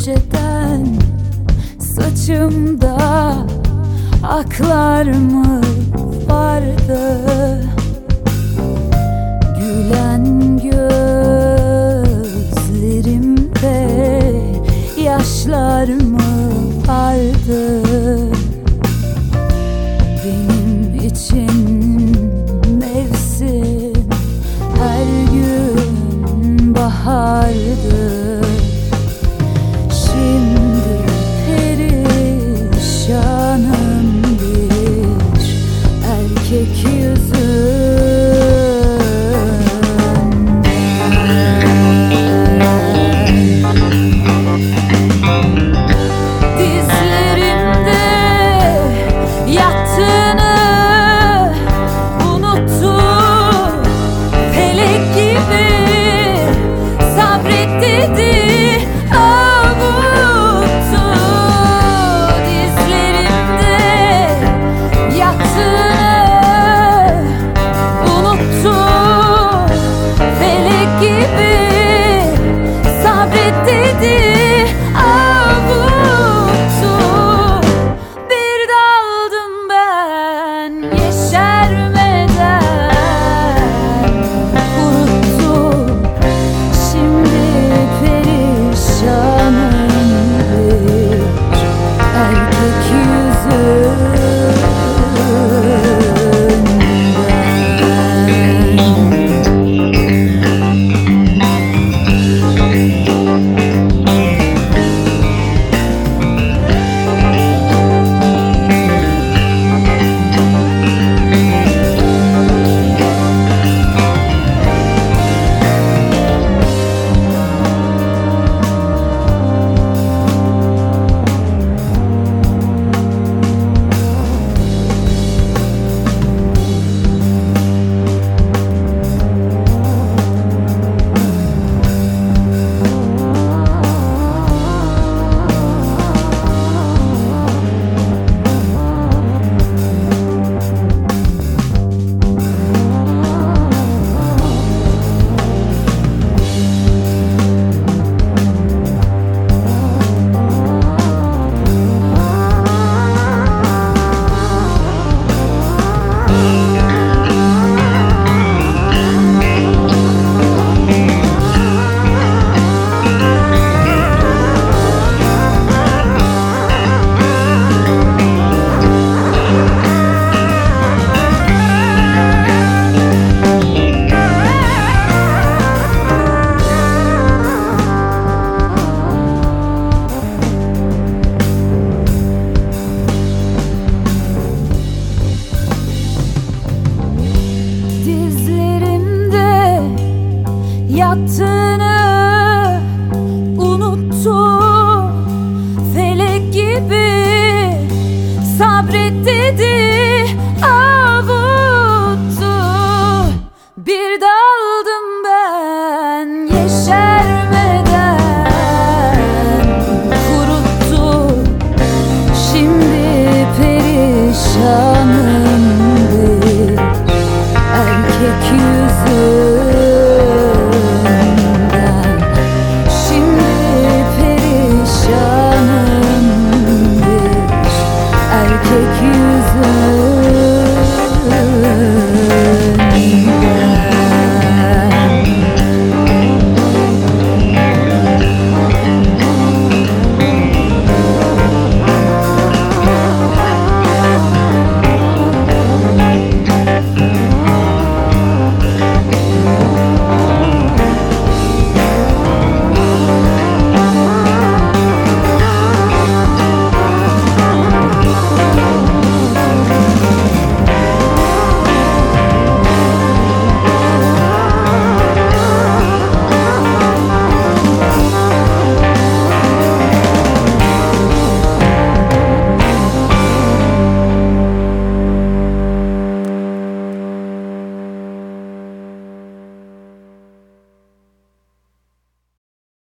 önceden Saçımda aklar mı vardı? Gülen gözlerimde yaşlar mı vardı? Benim için mevsim her gün bahardı